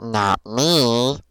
Not me.